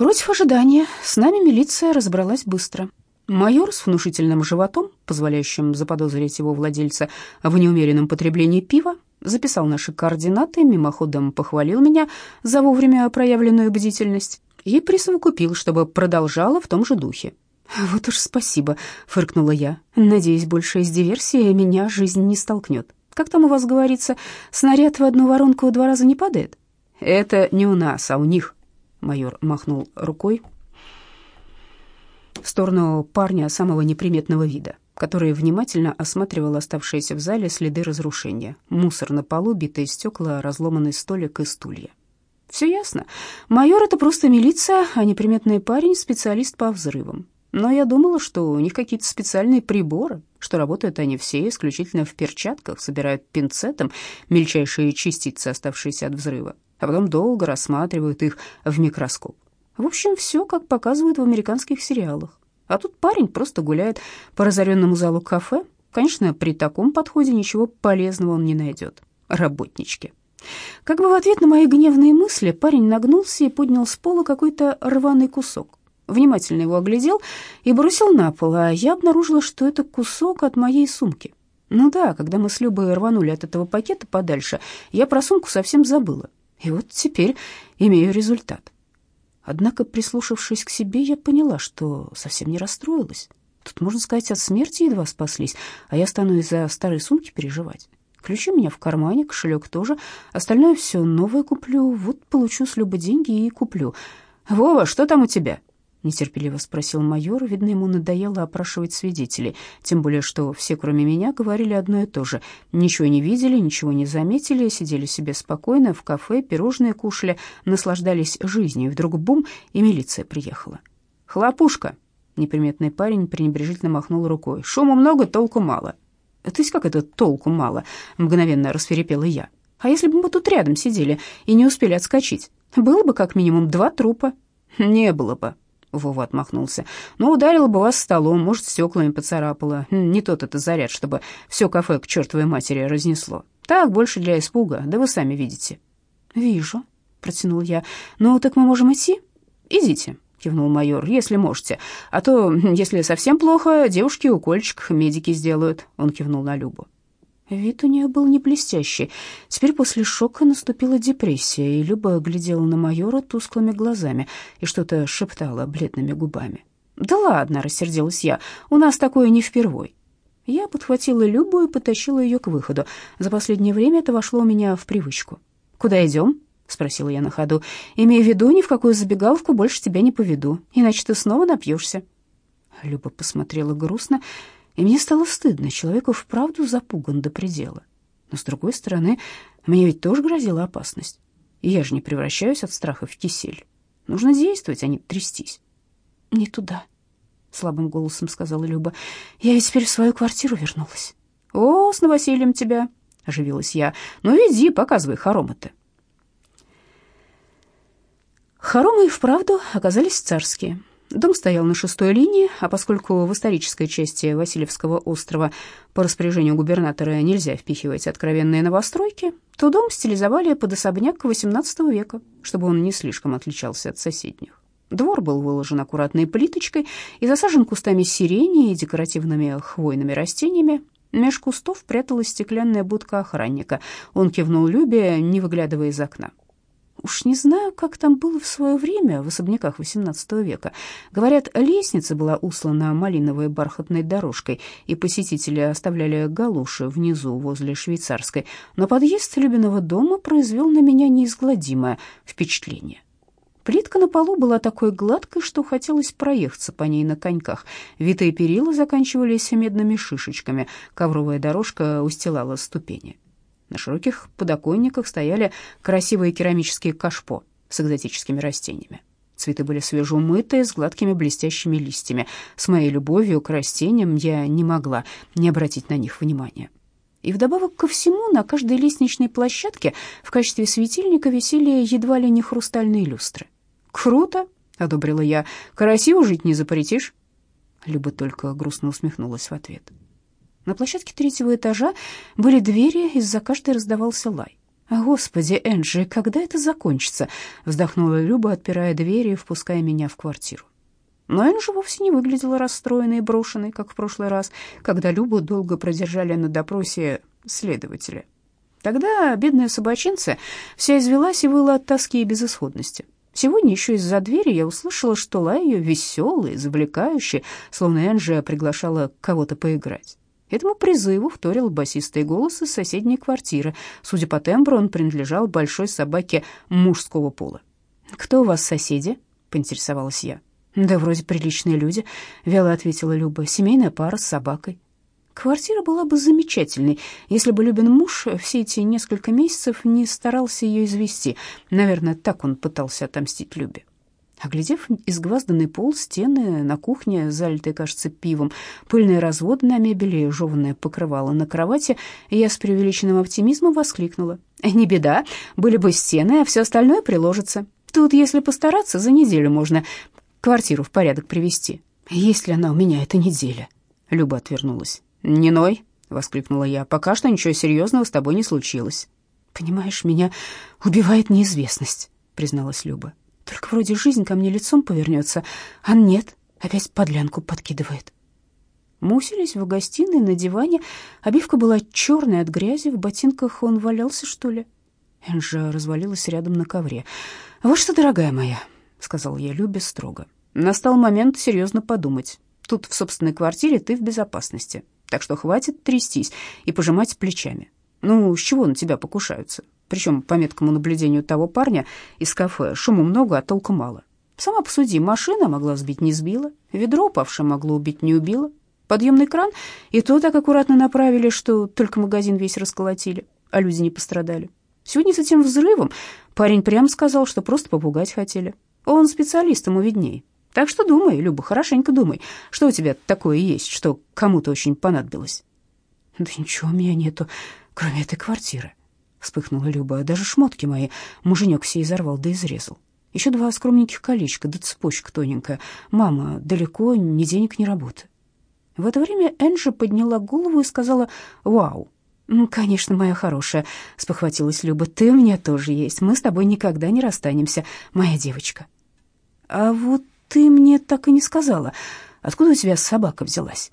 Против ожидания, с нами милиция разобралась быстро. Майор с внушительным животом, позволяющим заподозрить его владельца в неумеренном потреблении пива, записал наши координаты, мимоходом похвалил меня за вовремя проявленную бдительность и присовокупил, чтобы продолжала в том же духе. «Вот уж спасибо», — фыркнула я. «Надеюсь, больше из диверсии меня жизнь не столкнет. Как там у вас говорится, снаряд в одну воронку два раза не падает?» «Это не у нас, а у них», — майор махнул рукой в сторону парня самого неприметного вида, который внимательно осматривал оставшиеся в зале следы разрушения. Мусор на полу, битые стекла, разломанный столик и стулья. Все ясно. Майор — это просто милиция, а неприметный парень — специалист по взрывам. Но я думала, что у них какие-то специальные приборы, что работают они все исключительно в перчатках, собирают пинцетом мельчайшие частицы, оставшиеся от взрыва, а потом долго рассматривают их в микроскоп. В общем, все, как показывают в американских сериалах. А тут парень просто гуляет по разоренному залу кафе. Конечно, при таком подходе ничего полезного он не найдет. Работнички. Как бы в ответ на мои гневные мысли парень нагнулся и поднял с пола какой-то рваный кусок. Внимательно его оглядел и бросил на пол, а я обнаружила, что это кусок от моей сумки. Ну да, когда мы с Любой рванули от этого пакета подальше, я про сумку совсем забыла. И вот теперь имею результат. Однако, прислушавшись к себе, я поняла, что совсем не расстроилась. Тут, можно сказать, от смерти едва спаслись, а я стану из-за старой сумки переживать. Ключи у меня в кармане, кошелек тоже. Остальное все новое куплю. Вот получу с Любы деньги и куплю. «Вова, что там у тебя?» Нетерпеливо спросил майор. Видно, ему надоело опрашивать свидетелей, тем более что все, кроме меня, говорили одно и то же. Ничего не видели, ничего не заметили, сидели себе спокойно в кафе, пирожные кушали, наслаждались жизнью. И вдруг бум, и милиция приехала. «Хлопушка!» — неприметный парень пренебрежительно махнул рукой. «Шума много, толку мало». «То есть как это толку мало?» — мгновенно расферепела я. «А если бы мы тут рядом сидели и не успели отскочить? Было бы как минимум два трупа». «Не было бы», Вова отмахнулся. «Ну, ударила бы вас столом, может, стеклами поцарапала. Не тот это заряд, чтобы все кафе к чертовой матери разнесло. Так, больше для испуга, да вы сами видите». «Вижу», — протянул я. «Ну, так мы можем идти?» «Идите», — кивнул майор, — «если можете. А то, если совсем плохо, девушки укольчик медики сделают», — он кивнул на Любу. Вид у нее был не блестящий. Теперь после шока наступила депрессия, и Люба глядела на майора тусклыми глазами и что-то шептала бледными губами. «Да ладно», — рассердилась я, — «у нас такое не впервой». Я подхватила Любу и потащила ее к выходу. За последнее время это вошло у меня в привычку. «Куда идем?» — спросила я на ходу. «Имея в виду, ни в какую забегаловку больше тебя не поведу, иначе ты снова напьешься». Люба посмотрела грустно и мне стало стыдно, человеку вправду запуган до предела. Но, с другой стороны, мне ведь тоже грозила опасность. И я же не превращаюсь от страха в кисель. Нужно действовать, а не трястись. «Не туда», — слабым голосом сказала Люба. «Я ведь теперь в свою квартиру вернулась». «О, с новосельем тебя!» — оживилась я. «Ну, иди, показывай хоромы-то». Хоромы и вправду оказались царские. Дом стоял на шестой линии, а поскольку в исторической части Васильевского острова по распоряжению губернатора нельзя впихивать откровенные новостройки, то дом стилизовали под особняк XVIII века, чтобы он не слишком отличался от соседних. Двор был выложен аккуратной плиточкой и засажен кустами сирени и декоративными хвойными растениями. Меж кустов пряталась стеклянная будка охранника. Он кивнул Любе, не выглядывая из окна. Уж не знаю, как там было в свое время в особняках XVIII века. Говорят, лестница была услана малиновой бархатной дорожкой, и посетители оставляли галуши внизу, возле швейцарской. Но подъезд Любиного дома произвел на меня неизгладимое впечатление. Плитка на полу была такой гладкой, что хотелось проехаться по ней на коньках. Витые перила заканчивались медными шишечками, ковровая дорожка устилала ступени. На широких подоконниках стояли красивые керамические кашпо с экзотическими растениями. Цветы были свежеумытые, с гладкими блестящими листьями. С моей любовью к растениям я не могла не обратить на них внимания. И вдобавок ко всему на каждой лестничной площадке в качестве светильника висели едва ли не хрустальные люстры. «Круто!» — одобрила я. «Красиво жить не запретишь?» Люба только грустно усмехнулась в ответ. На площадке третьего этажа были двери, из-за каждой раздавался лай. «Господи, Энджи, когда это закончится?» — вздохнула Люба, отпирая двери и впуская меня в квартиру. Но Энджи вовсе не выглядела расстроенной и брошенной, как в прошлый раз, когда Любу долго продержали на допросе следователя. Тогда бедная собачинца вся извелась и выла от тоски и безысходности. Сегодня еще из-за двери я услышала, что лай ее веселый, завлекающий, словно Энджи приглашала кого-то поиграть. Этому призыву вторил басистый голос из соседней квартиры. Судя по тембру, он принадлежал большой собаке мужского пола. «Кто у вас соседи?» — поинтересовалась я. «Да вроде приличные люди», — вяло ответила Люба. «Семейная пара с собакой». Квартира была бы замечательной, если бы Любин муж все эти несколько месяцев не старался ее извести. Наверное, так он пытался отомстить Любе. Оглядев изгвазданный пол, стены на кухне, залитые, кажется, пивом, пыльные разводы на мебели, жеванное покрывало на кровати, я с преувеличенным оптимизмом воскликнула. «Не беда, были бы стены, а все остальное приложится. Тут, если постараться, за неделю можно квартиру в порядок привести. Есть ли она у меня эта неделя?» Люба отвернулась. «Не ной!» — воскликнула я. «Пока что ничего серьезного с тобой не случилось». «Понимаешь, меня убивает неизвестность», — призналась Люба. Только вроде жизнь ко мне лицом повернется, а нет, опять подлянку подкидывает. Мы уселись в гостиной на диване. Обивка была черная от грязи, в ботинках он валялся, что ли. Энжа развалилась рядом на ковре. «Вот что, дорогая моя», — сказал я Любе строго, — «настал момент серьезно подумать. Тут в собственной квартире ты в безопасности, так что хватит трястись и пожимать плечами. Ну, с чего на тебя покушаются? Причем, по меткому наблюдению того парня из кафе, шуму много, а толку мало. Сама посуди, машина могла сбить, не сбила, ведро упавшее могло убить, не убило. Подъемный кран и то так аккуратно направили, что только магазин весь расколотили, а люди не пострадали. Сегодня с этим взрывом парень прямо сказал, что просто попугать хотели. Он специалист, ему видней. Так что думай, Люба, хорошенько думай, что у тебя такое есть, что кому-то очень понадобилось. Да ничего у меня нету, кроме этой квартиры вспыхнула Люба. Даже шмотки мои муженек все изорвал да изрезал. Еще два скромненьких колечка, да цепочка тоненькая. Мама, далеко, ни денег, ни работы. В это время Энджи подняла голову и сказала «Вау». «Конечно, моя хорошая», — спохватилась Люба, — «ты у меня тоже есть. Мы с тобой никогда не расстанемся, моя девочка». «А вот ты мне так и не сказала, откуда у тебя собака взялась?»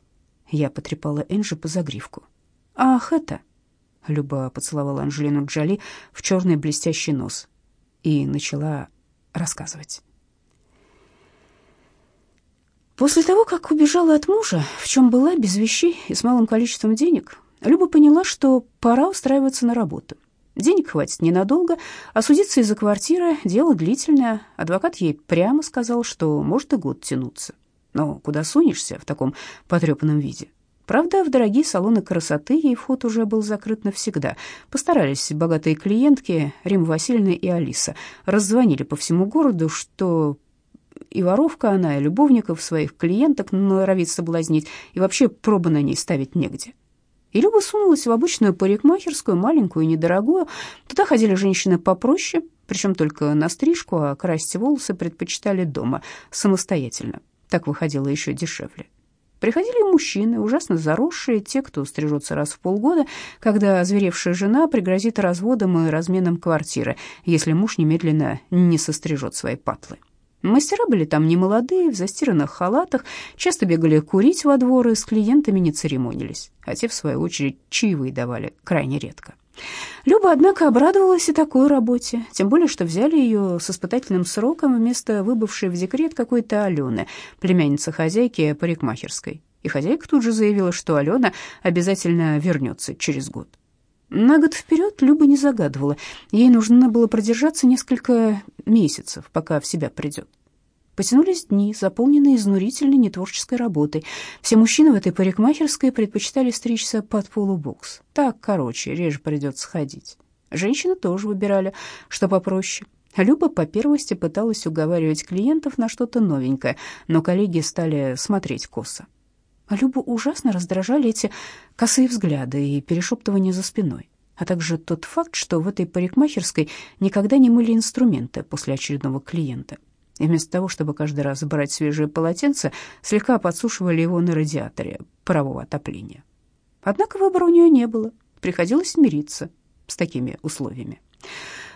Я потрепала Энджи по загривку. «Ах, это...» Люба поцеловала Анжелину Джоли в черный блестящий нос и начала рассказывать. После того, как убежала от мужа, в чем была, без вещей и с малым количеством денег, Люба поняла, что пора устраиваться на работу. Денег хватит ненадолго, а судиться из-за квартиры – дело длительное. Адвокат ей прямо сказал, что может и год тянуться. Но куда сунешься в таком потрепанном виде? Правда, в дорогие салоны красоты ей вход уже был закрыт навсегда. Постарались богатые клиентки Рима Васильевна и Алиса. Раззвонили по всему городу, что и воровка она, и любовников своих клиенток норовит соблазнить, и вообще пробы на ней ставить негде. И Люба сунулась в обычную парикмахерскую, маленькую и недорогую. Туда ходили женщины попроще, причем только на стрижку, а красить волосы предпочитали дома, самостоятельно. Так выходило еще дешевле. Приходили мужчины, ужасно заросшие, те, кто стрижется раз в полгода, когда озверевшая жена пригрозит разводом и разменом квартиры, если муж немедленно не сострижет свои патлы. Мастера были там немолодые, в застиранных халатах, часто бегали курить во двор и с клиентами не церемонились, а те, в свою очередь, чаевые давали крайне редко. Люба, однако, обрадовалась и такой работе, тем более, что взяли ее с испытательным сроком вместо выбывшей в декрет какой-то Алены, племянницы хозяйки парикмахерской. И хозяйка тут же заявила, что Алена обязательно вернется через год. На год вперед Люба не загадывала. Ей нужно было продержаться несколько месяцев, пока в себя придет. Потянулись дни, заполненные изнурительной нетворческой работой. Все мужчины в этой парикмахерской предпочитали стричься под полубокс. Так, короче, реже придется ходить. Женщины тоже выбирали, что попроще. Люба по первости пыталась уговаривать клиентов на что-то новенькое, но коллеги стали смотреть косо. А Любу ужасно раздражали эти косые взгляды и перешептывания за спиной, а также тот факт, что в этой парикмахерской никогда не мыли инструменты после очередного клиента и вместо того, чтобы каждый раз брать свежее полотенце, слегка подсушивали его на радиаторе парового отопления. Однако выбора у нее не было, приходилось смириться с такими условиями.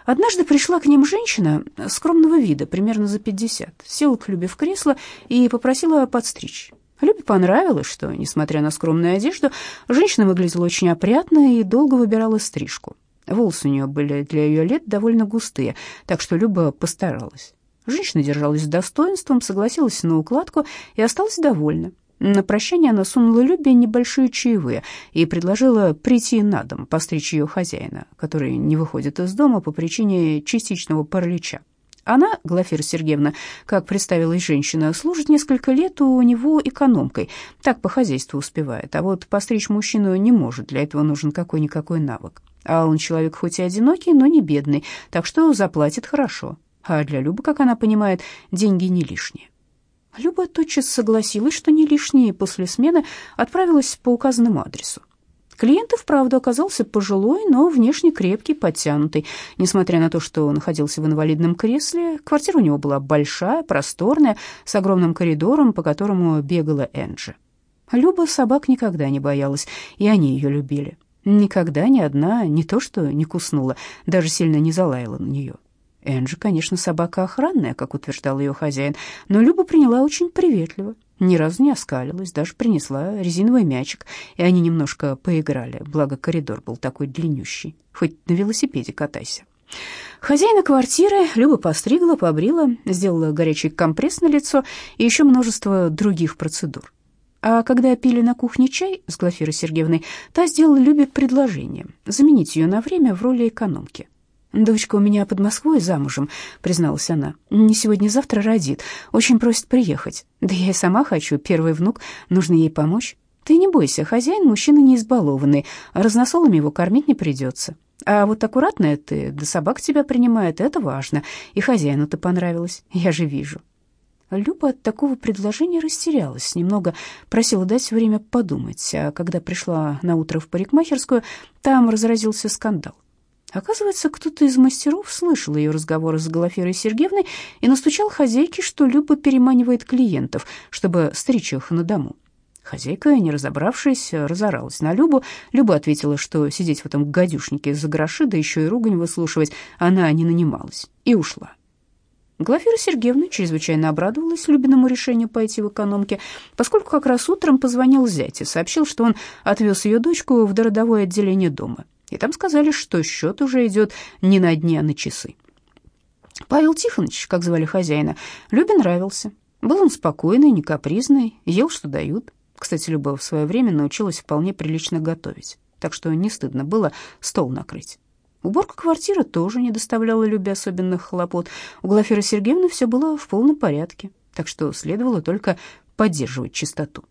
Однажды пришла к ним женщина скромного вида, примерно за пятьдесят, села к Любе в кресло и попросила подстричь. Любе понравилось, что, несмотря на скромную одежду, женщина выглядела очень опрятно и долго выбирала стрижку. Волосы у нее были для ее лет довольно густые, так что Люба постаралась. Женщина держалась с достоинством, согласилась на укладку и осталась довольна. На прощание она сунула Любе небольшие чаевые и предложила прийти на дом, постричь ее хозяина, который не выходит из дома по причине частичного паралича. Она, Глафира Сергеевна, как представилась женщина, служит несколько лет у него экономкой, так по хозяйству успевает, а вот постричь мужчину не может, для этого нужен какой-никакой навык. А он человек хоть и одинокий, но не бедный, так что заплатит хорошо. А для Любы, как она понимает, деньги не лишние. Люба тотчас согласилась, что не лишние, и после смены отправилась по указанному адресу. Клиент и вправду оказался пожилой, но внешне крепкий, подтянутый. Несмотря на то, что он находился в инвалидном кресле, квартира у него была большая, просторная, с огромным коридором, по которому бегала Энджи. Люба собак никогда не боялась, и они ее любили. Никогда ни одна не то что не куснула, даже сильно не залаяла на нее. Энджи, конечно, собака охранная, как утверждал ее хозяин, но Люба приняла очень приветливо, ни разу не оскалилась, даже принесла резиновый мячик, и они немножко поиграли, благо коридор был такой длиннющий, хоть на велосипеде катайся. Хозяина квартиры Люба постригла, побрила, сделала горячий компресс на лицо и еще множество других процедур. А когда пили на кухне чай с Глафирой Сергеевной, та сделала Любе предложение заменить ее на время в роли экономки. «Дочка у меня под Москвой замужем», — призналась она. «Не сегодня-завтра родит. Очень просит приехать. Да я и сама хочу, первый внук, нужно ей помочь. Ты не бойся, хозяин мужчина не избалованный, разносолами его кормить не придется. А вот аккуратная ты, да собак тебя принимает, это важно. И хозяину-то понравилось, я же вижу». Люба от такого предложения растерялась, немного просила дать время подумать, а когда пришла на утро в парикмахерскую, там разразился скандал. Оказывается, кто-то из мастеров слышал ее разговоры с Глафирой Сергеевной и настучал хозяйке, что Люба переманивает клиентов, чтобы стричь их на дому. Хозяйка, не разобравшись, разоралась на Любу. Люба ответила, что сидеть в этом гадюшнике за гроши, да еще и ругань выслушивать, она не нанималась, и ушла. Глафира Сергеевна чрезвычайно обрадовалась Любиному решению пойти в экономке, поскольку как раз утром позвонил зять и сообщил, что он отвез ее дочку в дородовое отделение дома и там сказали, что счет уже идет не на дни, а на часы. Павел Тихонович, как звали хозяина, Любе нравился. Был он спокойный, не капризный, ел, что дают. Кстати, Люба в свое время научилась вполне прилично готовить, так что не стыдно было стол накрыть. Уборка квартиры тоже не доставляла Любе особенных хлопот. У Глафиры Сергеевны все было в полном порядке, так что следовало только поддерживать чистоту.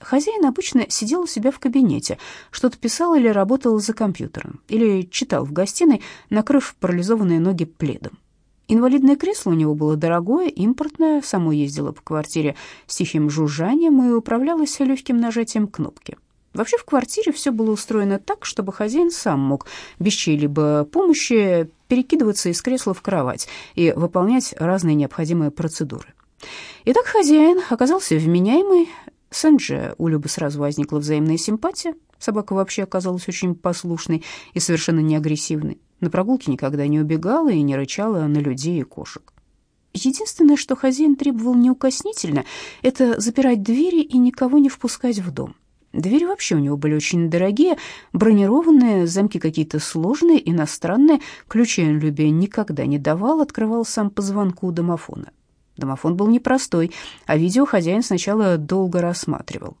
Хозяин обычно сидел у себя в кабинете, что-то писал или работал за компьютером, или читал в гостиной, накрыв парализованные ноги пледом. Инвалидное кресло у него было дорогое, импортное, само ездило по квартире с тихим жужжанием и управлялось легким нажатием кнопки. Вообще в квартире все было устроено так, чтобы хозяин сам мог без чьей-либо помощи перекидываться из кресла в кровать и выполнять разные необходимые процедуры. Итак, хозяин оказался вменяемый, с Энджи у Любы сразу возникла взаимная симпатия. Собака вообще оказалась очень послушной и совершенно не агрессивной. На прогулке никогда не убегала и не рычала на людей и кошек. Единственное, что хозяин требовал неукоснительно, это запирать двери и никого не впускать в дом. Двери вообще у него были очень дорогие, бронированные, замки какие-то сложные, иностранные. Ключи он Любе никогда не давал, открывал сам по звонку домофона. Домофон был непростой, а видео хозяин сначала долго рассматривал.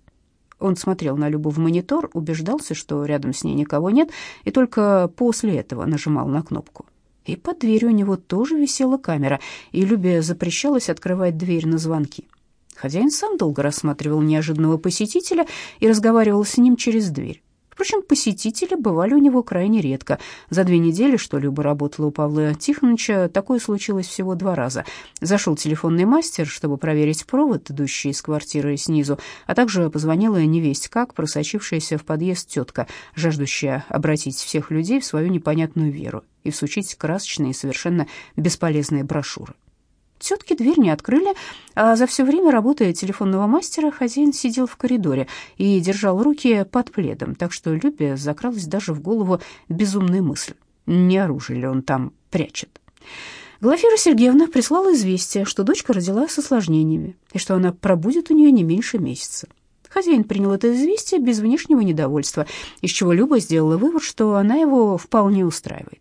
Он смотрел на Любу в монитор, убеждался, что рядом с ней никого нет, и только после этого нажимал на кнопку. И под дверью у него тоже висела камера, и Любе запрещалось открывать дверь на звонки. Хозяин сам долго рассматривал неожиданного посетителя и разговаривал с ним через дверь. Впрочем, посетители бывали у него крайне редко. За две недели, что Люба работала у Павла Тихоновича, такое случилось всего два раза. Зашел телефонный мастер, чтобы проверить провод, идущий из квартиры снизу, а также позвонила невесть как просочившаяся в подъезд тетка, жаждущая обратить всех людей в свою непонятную веру и всучить красочные и совершенно бесполезные брошюры. Тетки дверь не открыли, а за все время работы телефонного мастера хозяин сидел в коридоре и держал руки под пледом, так что Любе закралась даже в голову безумная мысль. Не оружие ли он там прячет? Глафира Сергеевна прислала известие, что дочка родила с осложнениями и что она пробудет у нее не меньше месяца. Хозяин принял это известие без внешнего недовольства, из чего Люба сделала вывод, что она его вполне устраивает.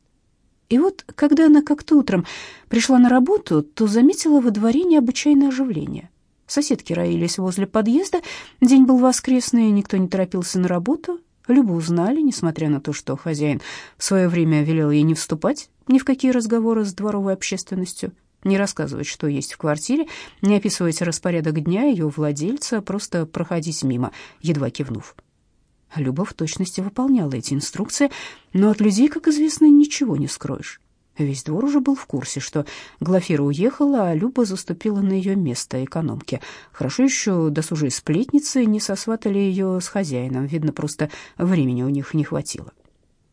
И вот, когда она как-то утром пришла на работу, то заметила во дворе необычайное оживление. Соседки роились возле подъезда, день был воскресный, никто не торопился на работу. Любу узнали, несмотря на то, что хозяин в свое время велел ей не вступать ни в какие разговоры с дворовой общественностью, не рассказывать, что есть в квартире, не описывать распорядок дня ее владельца, просто проходить мимо, едва кивнув. Люба в точности выполняла эти инструкции, но от людей, как известно, ничего не скроешь. Весь двор уже был в курсе, что Глафира уехала, а Люба заступила на ее место экономки. Хорошо еще досужие сплетницы не сосватали ее с хозяином, видно, просто времени у них не хватило.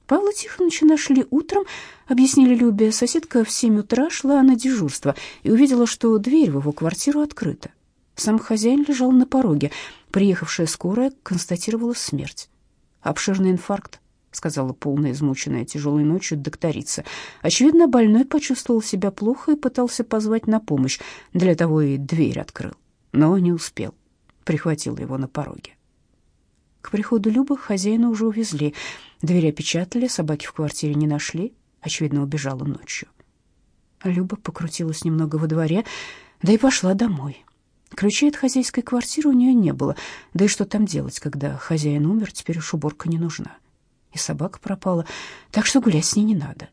Павла Тихоновича нашли утром, объяснили Любе. Соседка в семь утра шла на дежурство и увидела, что дверь в его квартиру открыта. Сам хозяин лежал на пороге. Приехавшая скорая констатировала смерть. Обширный инфаркт, сказала полная измученная тяжелой ночью докторица. Очевидно, больной почувствовал себя плохо и пытался позвать на помощь. Для того и дверь открыл, но не успел. Прихватила его на пороге. К приходу Любы хозяина уже увезли. Дверь опечатали, собаки в квартире не нашли. Очевидно, убежала ночью. Люба покрутилась немного во дворе, да и пошла домой. Ключей от хозяйской квартиры у нее не было. Да и что там делать, когда хозяин умер, теперь уж уборка не нужна. И собака пропала, так что гулять с ней не надо.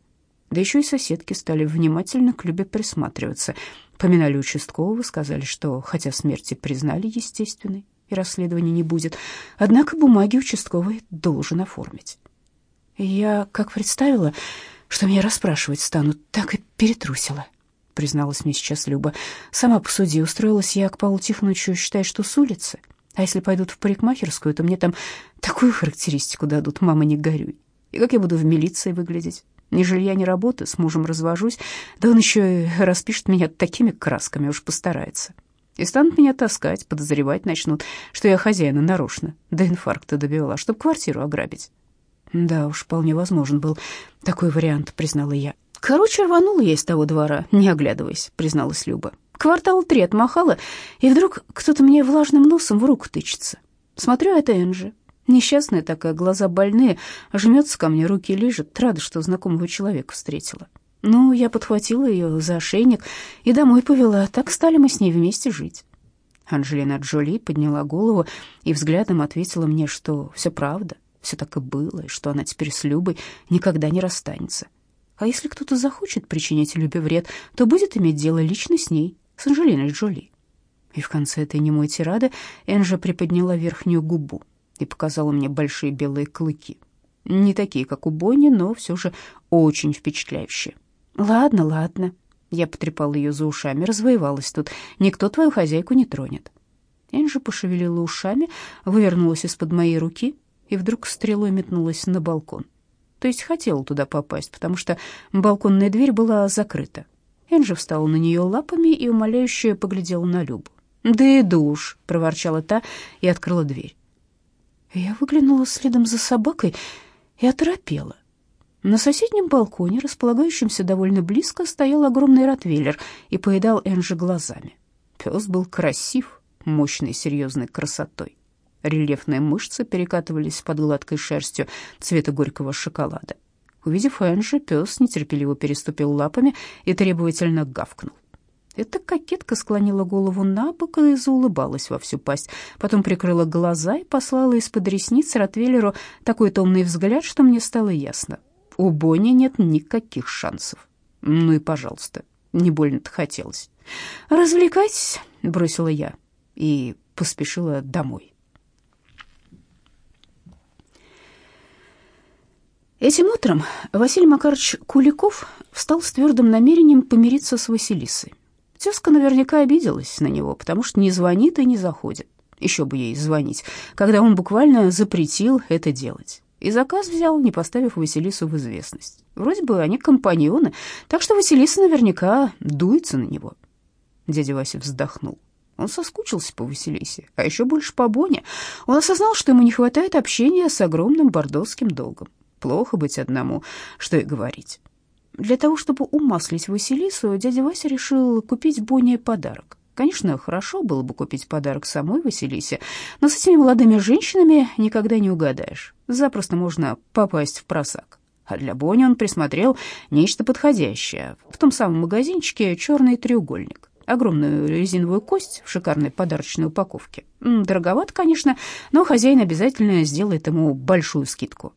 Да еще и соседки стали внимательно к Любе присматриваться. Поминали участкового, сказали, что, хотя смерти признали естественной, и расследования не будет, однако бумаги участковый должен оформить. Я как представила, что меня расспрашивать станут, так и перетрусила, призналась мне сейчас Люба. Сама посуди, устроилась я к Павлу Тихоновичу, считай, что с улицы. А если пойдут в парикмахерскую, то мне там такую характеристику дадут, мама, не горюй. И как я буду в милиции выглядеть? Ни жилья, ни работы, с мужем развожусь, да он еще и распишет меня такими красками, уж постарается. И станут меня таскать, подозревать начнут, что я хозяина нарочно до инфаркта добивала, чтобы квартиру ограбить. Да уж, вполне возможен был такой вариант, признала я. Короче, рванула я из того двора, не оглядываясь, призналась Люба. Квартал три отмахала, и вдруг кто-то мне влажным носом в руку тычется. Смотрю, это Энджи. Несчастная такая, глаза больные, жмется ко мне, руки лежит, рада, что знакомого человека встретила. Ну, я подхватила ее за ошейник и домой повела. Так стали мы с ней вместе жить. Анжелина Джоли подняла голову и взглядом ответила мне, что все правда, все так и было, и что она теперь с Любой никогда не расстанется. А если кто-то захочет причинить Любе вред, то будет иметь дело лично с ней, с Анжелиной Джоли. И в конце этой немой тирады Энжа приподняла верхнюю губу и показала мне большие белые клыки. Не такие, как у Бонни, но все же очень впечатляющие. «Ладно, ладно». Я потрепала ее за ушами, развоевалась тут. «Никто твою хозяйку не тронет». Энджи пошевелила ушами, вывернулась из-под моей руки и вдруг стрелой метнулась на балкон. То есть хотела туда попасть, потому что балконная дверь была закрыта. Энджи встала на нее лапами и умоляюще поглядела на Любу. «Да иду уж», — проворчала та и открыла дверь. Я выглянула следом за собакой и оторопела. На соседнем балконе, располагающемся довольно близко, стоял огромный ротвейлер и поедал Энджи глазами. Пес был красив, мощной, серьезной красотой. Рельефные мышцы перекатывались под гладкой шерстью цвета горького шоколада. Увидев Энджи, пес нетерпеливо переступил лапами и требовательно гавкнул. Эта кокетка склонила голову на бок и заулыбалась во всю пасть. Потом прикрыла глаза и послала из-под ресниц Ротвейлеру такой томный взгляд, что мне стало ясно у Бонни нет никаких шансов. Ну и пожалуйста, не больно-то хотелось. «Развлекайтесь», — бросила я и поспешила домой. Этим утром Василий Макарович Куликов встал с твердым намерением помириться с Василисой. Тезка наверняка обиделась на него, потому что не звонит и не заходит. Еще бы ей звонить, когда он буквально запретил это делать. И заказ взял, не поставив Василису в известность. Вроде бы они компаньоны, так что Василиса наверняка дуется на него. Дядя Вася вздохнул. Он соскучился по Василисе, а еще больше по Боне. Он осознал, что ему не хватает общения с огромным бордовским долгом. Плохо быть одному, что и говорить. Для того, чтобы умаслить Василису, дядя Вася решил купить Боне подарок. Конечно, хорошо было бы купить подарок самой Василисе, но с этими молодыми женщинами никогда не угадаешь. Запросто можно попасть в просак. А для Бони он присмотрел нечто подходящее. В том самом магазинчике черный треугольник огромную резиновую кость в шикарной подарочной упаковке. Дороговато, конечно, но хозяин обязательно сделает ему большую скидку.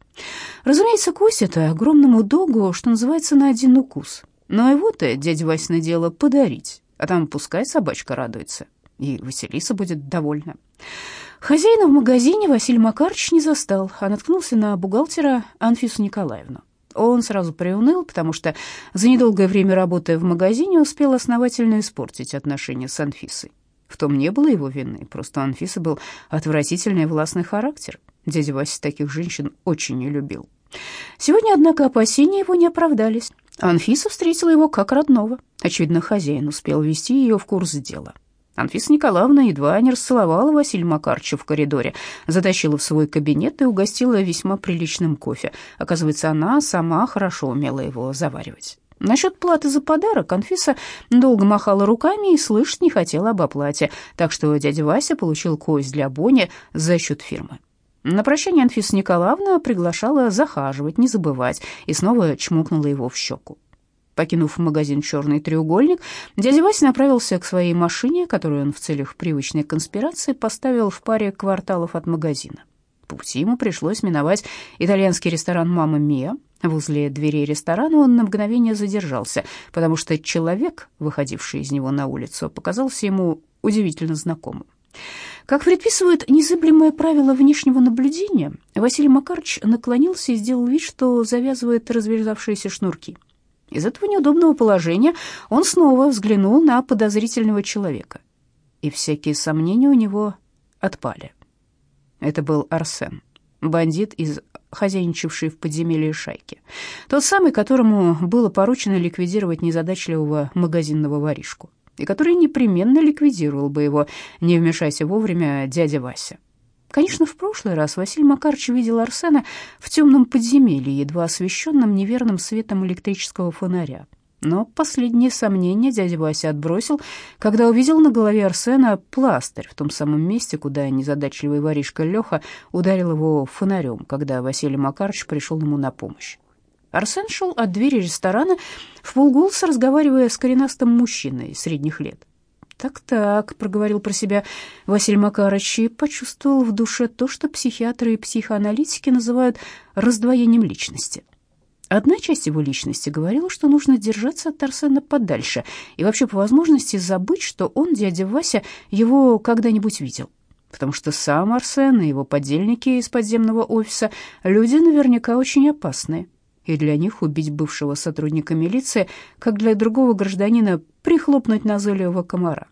Разумеется, кость это огромному догу, что называется, на один укус. Но его-то дядя Вася дело подарить, а там пускай собачка радуется, и Василиса будет довольна. Хозяина в магазине Василий Макарович не застал, а наткнулся на бухгалтера Анфису Николаевну. Он сразу приуныл, потому что за недолгое время работы в магазине успел основательно испортить отношения с Анфисой. В том не было его вины, просто у Анфисы был отвратительный властный характер. Дядя Вася таких женщин очень не любил. Сегодня, однако, опасения его не оправдались. Анфиса встретила его как родного. Очевидно, хозяин успел ввести ее в курс дела. Анфиса Николаевна едва не расцеловала Василия Макарча в коридоре, затащила в свой кабинет и угостила весьма приличным кофе. Оказывается, она сама хорошо умела его заваривать. Насчет платы за подарок Анфиса долго махала руками и слышать не хотела об оплате, так что дядя Вася получил кость для Бони за счет фирмы. На прощание Анфиса Николаевна приглашала захаживать, не забывать, и снова чмокнула его в щеку. Покинув магазин «Черный треугольник», дядя Вася направился к своей машине, которую он в целях привычной конспирации поставил в паре кварталов от магазина. По пути ему пришлось миновать итальянский ресторан «Мама Мия». Возле дверей ресторана он на мгновение задержался, потому что человек, выходивший из него на улицу, показался ему удивительно знакомым. Как предписывает незыблемое правило внешнего наблюдения, Василий Макарович наклонился и сделал вид, что завязывает развязавшиеся шнурки – из этого неудобного положения он снова взглянул на подозрительного человека, и всякие сомнения у него отпали. Это был Арсен, бандит из хозяйничавшей в подземелье шайки. Тот самый, которому было поручено ликвидировать незадачливого магазинного воришку, и который непременно ликвидировал бы его, не вмешайся вовремя дядя Вася. Конечно, в прошлый раз Василий Макарович видел Арсена в темном подземелье, едва освещенном неверным светом электрического фонаря. Но последние сомнения дядя Вася отбросил, когда увидел на голове Арсена пластырь в том самом месте, куда незадачливый воришка Леха ударил его фонарем, когда Василий Макарович пришел ему на помощь. Арсен шел от двери ресторана в полголоса, разговаривая с коренастым мужчиной средних лет. «Так-так», — проговорил про себя Василий Макарович и почувствовал в душе то, что психиатры и психоаналитики называют раздвоением личности. Одна часть его личности говорила, что нужно держаться от Арсена подальше и вообще по возможности забыть, что он, дядя Вася, его когда-нибудь видел. Потому что сам Арсен и его подельники из подземного офиса люди наверняка очень опасные и для них убить бывшего сотрудника милиции, как для другого гражданина прихлопнуть назойливого комара.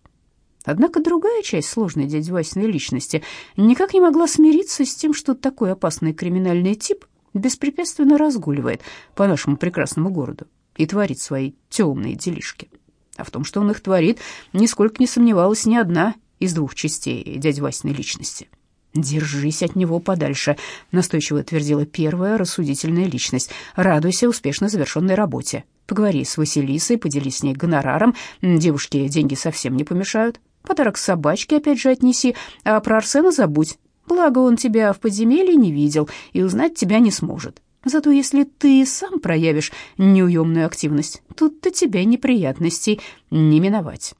Однако другая часть сложной дяди Васиной личности никак не могла смириться с тем, что такой опасный криминальный тип беспрепятственно разгуливает по нашему прекрасному городу и творит свои темные делишки. А в том, что он их творит, нисколько не сомневалась ни одна из двух частей дяди Васиной личности. «Держись от него подальше», — настойчиво твердила первая рассудительная личность. «Радуйся успешно завершенной работе. Поговори с Василисой, поделись с ней гонораром. Девушке деньги совсем не помешают. Подарок собачке опять же отнеси, а про Арсена забудь. Благо он тебя в подземелье не видел и узнать тебя не сможет. Зато если ты сам проявишь неуемную активность, тут-то тебе неприятностей не миновать».